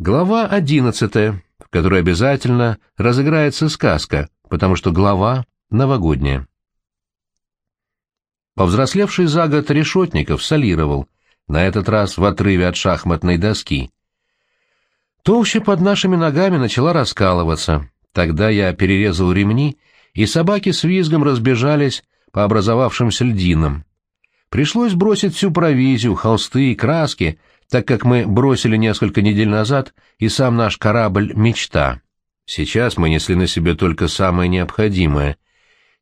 Глава одиннадцатая, в которой обязательно разыграется сказка, потому что глава новогодняя. Повзрослевший за год Решетников солировал, на этот раз в отрыве от шахматной доски. Толща под нашими ногами начала раскалываться. Тогда я перерезал ремни, и собаки с визгом разбежались по образовавшимся льдинам. Пришлось бросить всю провизию, холсты и краски, так как мы бросили несколько недель назад и сам наш корабль «Мечта». Сейчас мы несли на себе только самое необходимое.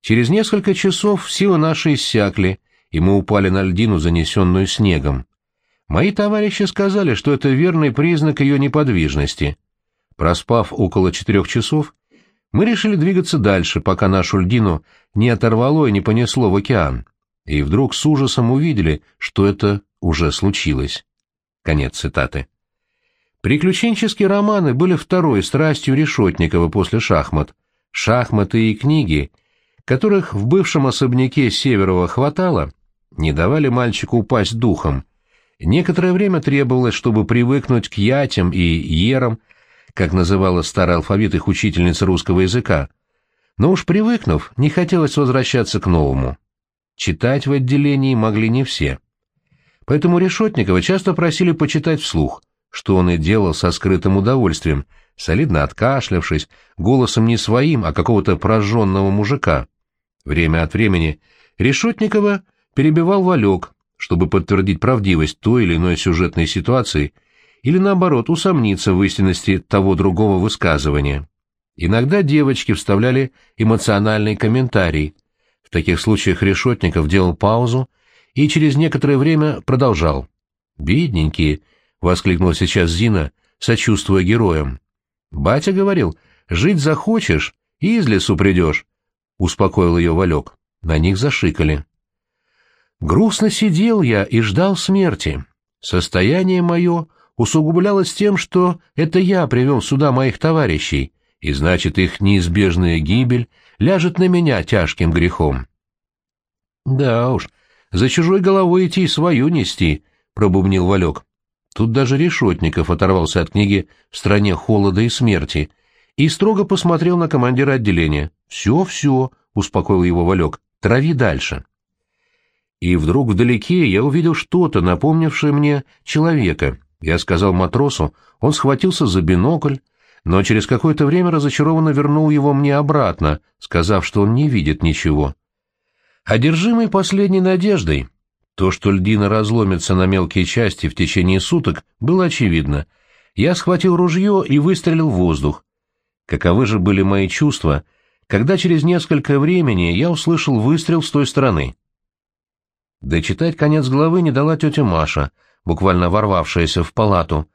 Через несколько часов силы наши иссякли, и мы упали на льдину, занесенную снегом. Мои товарищи сказали, что это верный признак ее неподвижности. Проспав около четырех часов, мы решили двигаться дальше, пока нашу льдину не оторвало и не понесло в океан. И вдруг с ужасом увидели, что это уже случилось. Конец цитаты. Приключенческие романы были второй страстью Решетникова после шахмат. Шахматы и книги, которых в бывшем особняке Северова хватало, не давали мальчику упасть духом. Некоторое время требовалось, чтобы привыкнуть к ятям и ерам, как называла старый алфавит их учительница русского языка. Но уж привыкнув, не хотелось возвращаться к новому. Читать в отделении могли не все. Поэтому Решетникова часто просили почитать вслух, что он и делал со скрытым удовольствием, солидно откашлявшись, голосом не своим, а какого-то прожженного мужика. Время от времени Решетникова перебивал Валек, чтобы подтвердить правдивость той или иной сюжетной ситуации или, наоборот, усомниться в истинности того другого высказывания. Иногда девочки вставляли эмоциональный комментарий. В таких случаях Решетников делал паузу и через некоторое время продолжал. «Бедненькие!» — воскликнула сейчас Зина, сочувствуя героям. «Батя говорил, жить захочешь, и из лесу придешь», — успокоил ее Валек. На них зашикали. Грустно сидел я и ждал смерти. Состояние мое усугублялось тем, что это я привел сюда моих товарищей, и значит, их неизбежная гибель ляжет на меня тяжким грехом. Да уж, за чужой головой идти и свою нести, — пробубнил Валек. Тут даже Решетников оторвался от книги «В стране холода и смерти» и строго посмотрел на командира отделения. «Все, все», — успокоил его Валек, — «трави дальше». И вдруг вдалеке я увидел что-то, напомнившее мне человека. Я сказал матросу, он схватился за бинокль, но через какое-то время разочарованно вернул его мне обратно, сказав, что он не видит ничего. Одержимый последней надеждой, то, что льдина разломится на мелкие части в течение суток, было очевидно. Я схватил ружье и выстрелил в воздух. Каковы же были мои чувства, когда через несколько времени я услышал выстрел с той стороны? Дочитать конец главы не дала тетя Маша, буквально ворвавшаяся в палату.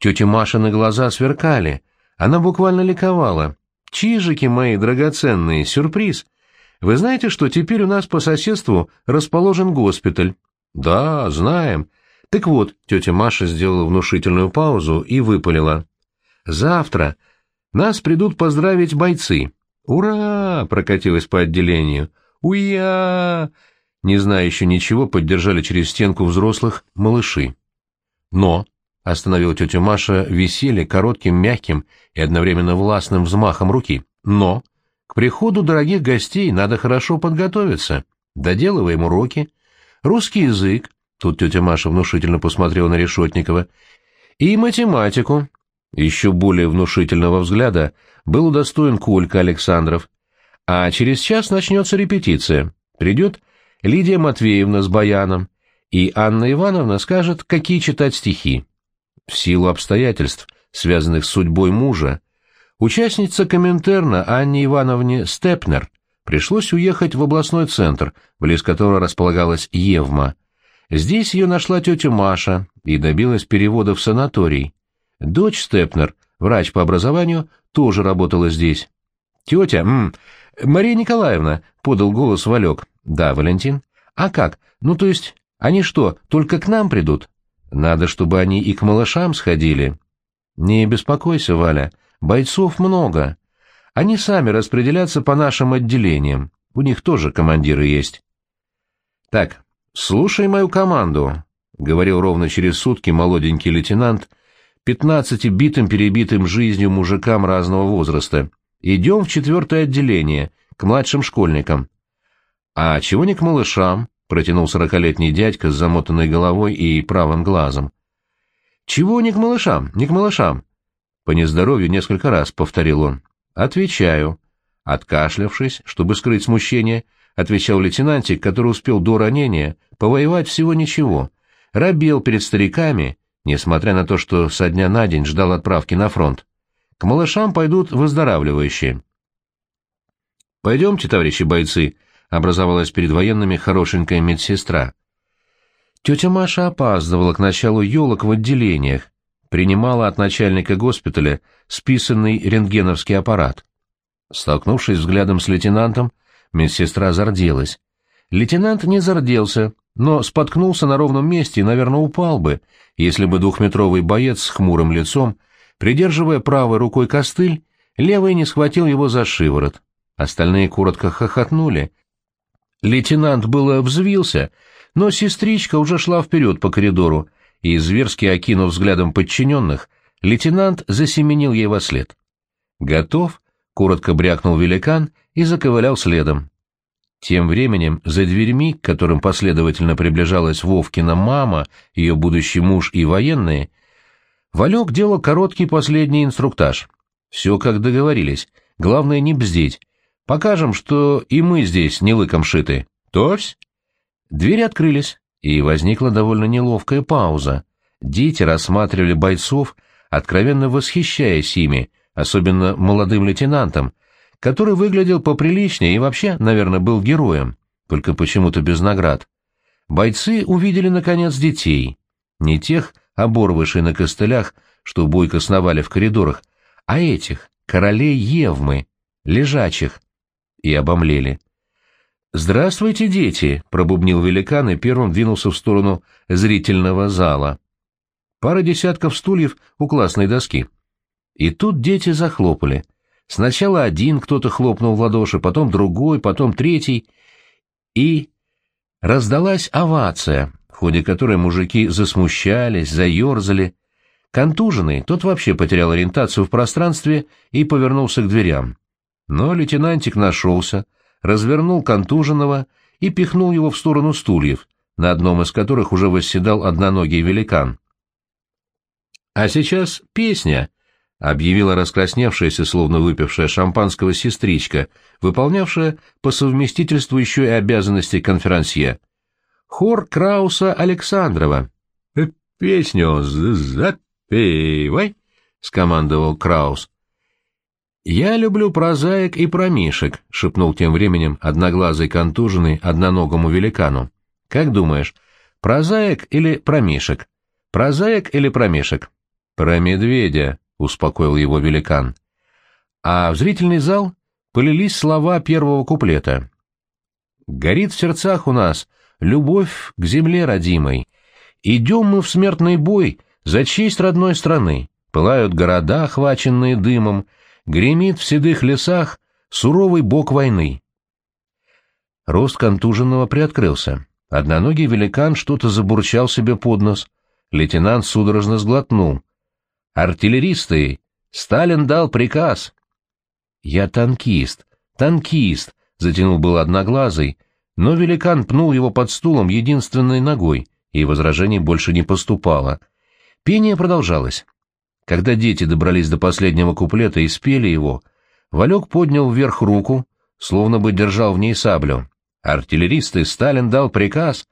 Тетя Машины глаза сверкали, она буквально ликовала. «Чижики мои драгоценные, сюрприз! Вы знаете, что теперь у нас по соседству расположен госпиталь? Да, знаем. Так вот, тетя Маша сделала внушительную паузу и выпалила. Завтра нас придут поздравить бойцы. Ура! прокатилось по отделению. Уя! Не зная еще ничего, поддержали через стенку взрослых малыши. Но, остановила тетя Маша веселье коротким, мягким и одновременно властным взмахом руки, но приходу дорогих гостей надо хорошо подготовиться. Доделываем уроки. Русский язык, тут тетя Маша внушительно посмотрела на Решетникова, и математику. Еще более внушительного взгляда был удостоен Колька Александров. А через час начнется репетиция. Придет Лидия Матвеевна с баяном, и Анна Ивановна скажет, какие читать стихи. В силу обстоятельств, связанных с судьбой мужа, Участница Коминтерна Анне Ивановне Степнер пришлось уехать в областной центр, близ которого располагалась Евма. Здесь ее нашла тетя Маша и добилась перевода в санаторий. Дочь Степнер, врач по образованию, тоже работала здесь. «Тетя, м, Мария Николаевна», — подал голос Валек. «Да, Валентин». «А как? Ну, то есть, они что, только к нам придут?» «Надо, чтобы они и к малышам сходили». «Не беспокойся, Валя», Бойцов много. Они сами распределятся по нашим отделениям. У них тоже командиры есть. Так, слушай мою команду, — говорил ровно через сутки молоденький лейтенант, пятнадцати битым-перебитым жизнью мужикам разного возраста. Идем в четвертое отделение, к младшим школьникам. А чего не к малышам? Протянул сорокалетний дядька с замотанной головой и правым глазом. Чего не к малышам, не к малышам? По нездоровью несколько раз повторил он. Отвечаю. Откашлявшись, чтобы скрыть смущение, отвечал лейтенантик, который успел до ранения повоевать всего ничего, робел перед стариками, несмотря на то, что со дня на день ждал отправки на фронт. К малышам пойдут выздоравливающие. «Пойдемте, товарищи бойцы», — образовалась перед военными хорошенькая медсестра. Тетя Маша опаздывала к началу елок в отделениях, принимала от начальника госпиталя списанный рентгеновский аппарат. Столкнувшись взглядом с лейтенантом, медсестра зарделась. Лейтенант не зарделся, но споткнулся на ровном месте и, наверное, упал бы, если бы двухметровый боец с хмурым лицом, придерживая правой рукой костыль, левой не схватил его за шиворот. Остальные коротко хохотнули. Лейтенант было взвился, но сестричка уже шла вперед по коридору, и, зверски окинув взглядом подчиненных, лейтенант засеменил ей во след. «Готов?» — коротко брякнул великан и заковылял следом. Тем временем за дверьми, к которым последовательно приближалась Вовкина мама, ее будущий муж и военные, Валек делал короткий последний инструктаж. Все как договорились, главное не бздеть. Покажем, что и мы здесь не лыком шиты. Товсь? Двери открылись, и возникла довольно неловкая пауза. Дети рассматривали бойцов, откровенно восхищаясь ими, особенно молодым лейтенантом, который выглядел поприличнее и вообще, наверное, был героем, только почему-то без наград. Бойцы увидели, наконец, детей. Не тех, оборвышей на костылях, что бойко сновали в коридорах, а этих, королей Евмы, лежачих, и обомлели. «Здравствуйте, дети!» — пробубнил великан и первым двинулся в сторону зрительного зала. Пара десятков стульев у классной доски. И тут дети захлопали. Сначала один кто-то хлопнул в ладоши, потом другой, потом третий. И раздалась овация, в ходе которой мужики засмущались, заерзали. Контуженный, тот вообще потерял ориентацию в пространстве и повернулся к дверям. Но лейтенантик нашелся, развернул контуженного и пихнул его в сторону стульев, на одном из которых уже восседал одноногий великан. «А сейчас песня», — объявила раскрасневшаяся, словно выпившая шампанского сестричка, выполнявшая по совместительству еще и обязанности конферансье. «Хор Крауса Александрова». «Э, «Песню запевай», — скомандовал Краус. «Я люблю прозаик и промишек», — шепнул тем временем одноглазый контуженный одноногому великану. «Как думаешь, прозаик или промишек? Прозаик или промишек?» «Про медведя», — успокоил его великан. А в зрительный зал полились слова первого куплета. «Горит в сердцах у нас любовь к земле родимой. Идем мы в смертный бой за честь родной страны. Пылают города, охваченные дымом, гремит в седых лесах суровый бог войны. Рост контуженного приоткрылся. Одноногий великан что-то забурчал себе под нос. Лейтенант судорожно сглотнул. «Артиллеристы! Сталин дал приказ!» «Я танкист, танкист!» — затянул был одноглазый, но великан пнул его под стулом единственной ногой, и возражений больше не поступало. Пение продолжалось. Когда дети добрались до последнего куплета и спели его, Валек поднял вверх руку, словно бы держал в ней саблю. Артиллеристы Сталин дал приказ.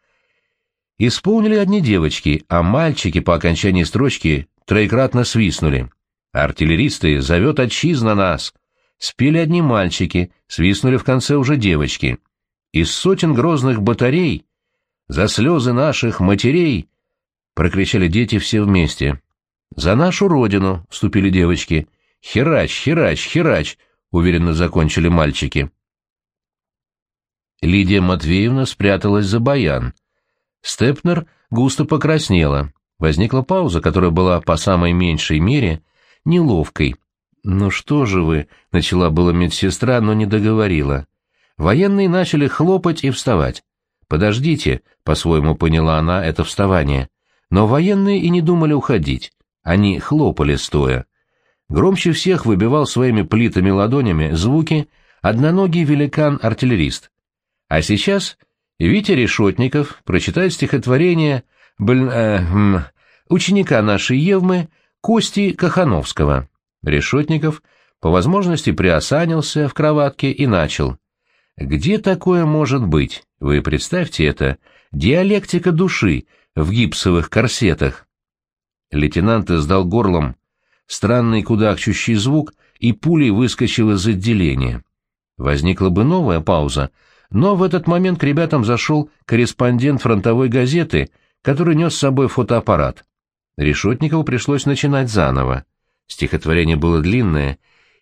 Исполнили одни девочки, а мальчики по окончании строчки троекратно свистнули. Артиллеристы зовет отчизна нас. Спели одни мальчики, свистнули в конце уже девочки. Из сотен грозных батарей за слезы наших матерей прокричали дети все вместе. «За нашу родину!» — вступили девочки. «Херач, херач, херач!» — уверенно закончили мальчики. Лидия Матвеевна спряталась за баян. Степнер густо покраснела. Возникла пауза, которая была по самой меньшей мере неловкой. «Ну что же вы?» — начала была медсестра, но не договорила. Военные начали хлопать и вставать. «Подождите», — по-своему поняла она это вставание. Но военные и не думали уходить. Они хлопали стоя. Громче всех выбивал своими плитами ладонями звуки одноногий великан-артиллерист. А сейчас Витя Решетников прочитает стихотворение блин, э, м, ученика нашей Евмы Кости Кахановского. Решетников по возможности приосанился в кроватке и начал. «Где такое может быть? Вы представьте это. Диалектика души в гипсовых корсетах». Лейтенант издал горлом странный кудахчущий звук и пулей выскочил из отделения. Возникла бы новая пауза, но в этот момент к ребятам зашел корреспондент фронтовой газеты, который нес с собой фотоаппарат. Решетникову пришлось начинать заново. Стихотворение было длинное,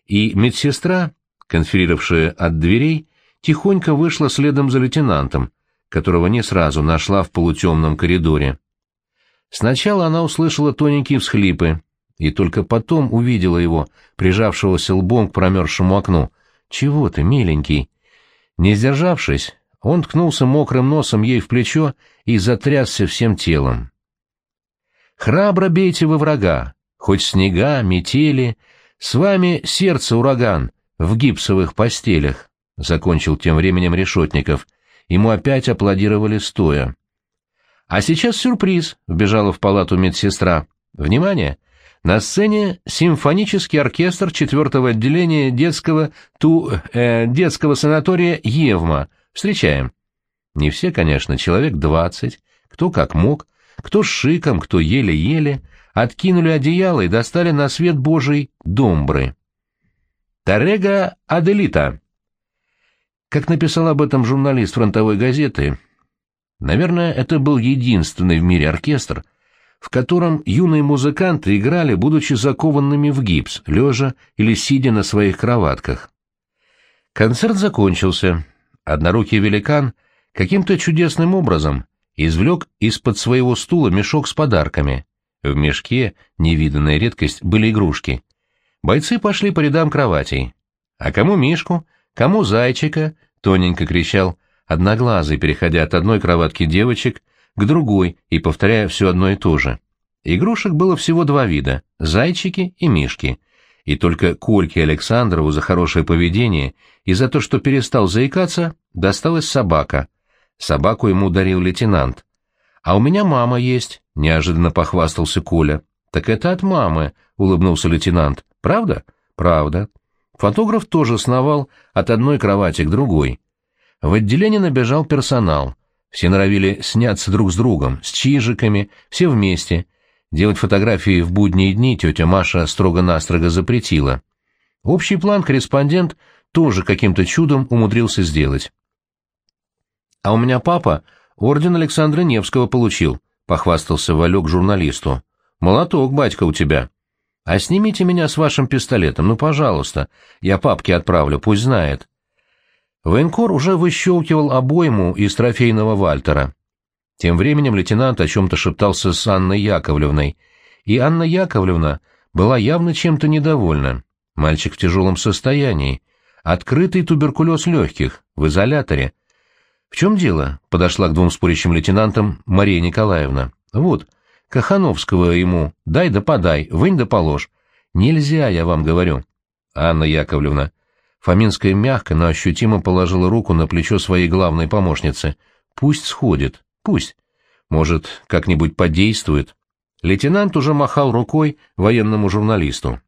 и медсестра, конферировавшая от дверей, тихонько вышла следом за лейтенантом, которого не сразу нашла в полутемном коридоре. Сначала она услышала тоненькие всхлипы, и только потом увидела его, прижавшегося лбом к промерзшему окну. «Чего ты, миленький?» Не сдержавшись, он ткнулся мокрым носом ей в плечо и затрясся всем телом. «Храбро бейте вы врага, хоть снега, метели, с вами сердце ураган в гипсовых постелях», — закончил тем временем Решетников. Ему опять аплодировали стоя. «А сейчас сюрприз», — вбежала в палату медсестра. «Внимание! На сцене симфонический оркестр четвертого отделения детского, ту, э, детского санатория «Евма». Встречаем». Не все, конечно, человек двадцать, кто как мог, кто с шиком, кто еле-еле, откинули одеяло и достали на свет Божий домбры. Тарега Аделита. Как написал об этом журналист фронтовой газеты, наверное, это был единственный в мире оркестр, в котором юные музыканты играли, будучи закованными в гипс, лежа или сидя на своих кроватках. Концерт закончился. Однорукий великан каким-то чудесным образом извлек из-под своего стула мешок с подарками. В мешке, невиданная редкость, были игрушки. Бойцы пошли по рядам кроватей. «А кому Мишку? Кому Зайчика?» — тоненько кричал одноглазый, переходя от одной кроватки девочек к другой и повторяя все одно и то же. Игрушек было всего два вида — зайчики и мишки. И только Кольке Александрову за хорошее поведение и за то, что перестал заикаться, досталась собака. Собаку ему дарил лейтенант. «А у меня мама есть», — неожиданно похвастался Коля. «Так это от мамы», — улыбнулся лейтенант. «Правда?» «Правда». Фотограф тоже сновал от одной кровати к другой. В отделение набежал персонал. Все норовили сняться друг с другом, с чижиками, все вместе. Делать фотографии в будние дни тетя Маша строго-настрого запретила. Общий план корреспондент тоже каким-то чудом умудрился сделать. «А у меня папа орден Александра Невского получил», — похвастался Валек журналисту. «Молоток, батька, у тебя». «А снимите меня с вашим пистолетом, ну, пожалуйста. Я папке отправлю, пусть знает». Военкор уже выщелкивал обойму из трофейного Вальтера. Тем временем лейтенант о чем-то шептался с Анной Яковлевной, и Анна Яковлевна была явно чем-то недовольна. Мальчик в тяжелом состоянии, открытый туберкулез легких, в изоляторе. «В чем дело?» — подошла к двум спорящим лейтенантам Мария Николаевна. «Вот, Кахановского ему, дай да подай, вынь да положь. Нельзя, я вам говорю». «Анна Яковлевна, Фоминская мягко, но ощутимо положила руку на плечо своей главной помощницы. «Пусть сходит, пусть. Может, как-нибудь подействует». Лейтенант уже махал рукой военному журналисту.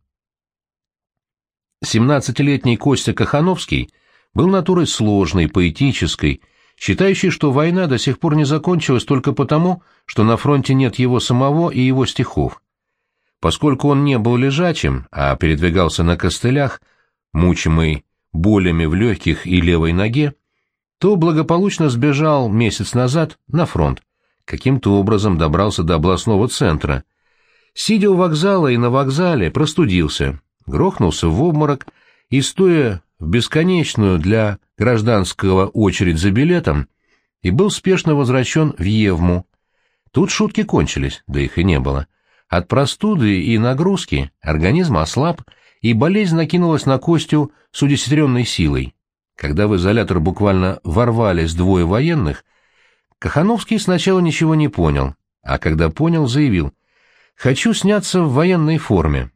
Семнадцатилетний Костя Кахановский был натурой сложной, поэтической, считающей, что война до сих пор не закончилась только потому, что на фронте нет его самого и его стихов. Поскольку он не был лежачим, а передвигался на костылях, мучимый болями в легких и левой ноге, то благополучно сбежал месяц назад на фронт, каким-то образом добрался до областного центра. Сидя у вокзала и на вокзале, простудился, грохнулся в обморок и, стоя в бесконечную для гражданского очередь за билетом, и был спешно возвращен в Евму. Тут шутки кончились, да их и не было. От простуды и нагрузки организм ослаб, и болезнь накинулась на Костю с удесятеренной силой. Когда в изолятор буквально ворвались двое военных, Кахановский сначала ничего не понял, а когда понял, заявил, Хочу сняться в военной форме.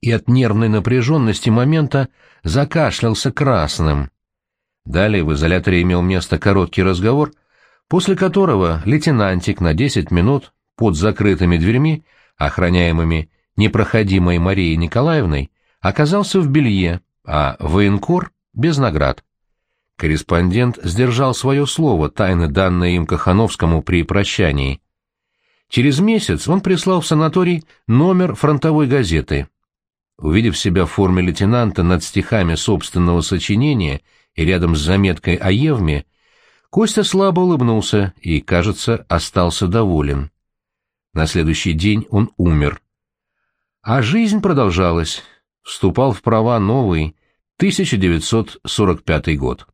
И от нервной напряженности момента закашлялся красным. Далее в изоляторе имел место короткий разговор, после которого лейтенантик на 10 минут под закрытыми дверьми, охраняемыми непроходимой Марией Николаевной, оказался в белье, а военкор — без наград. Корреспондент сдержал свое слово, тайно данное им Кахановскому при прощании. Через месяц он прислал в санаторий номер фронтовой газеты. Увидев себя в форме лейтенанта над стихами собственного сочинения и рядом с заметкой о Евме, Костя слабо улыбнулся и, кажется, остался доволен. На следующий день он умер. А жизнь продолжалась. Вступал в права новый 1945 год.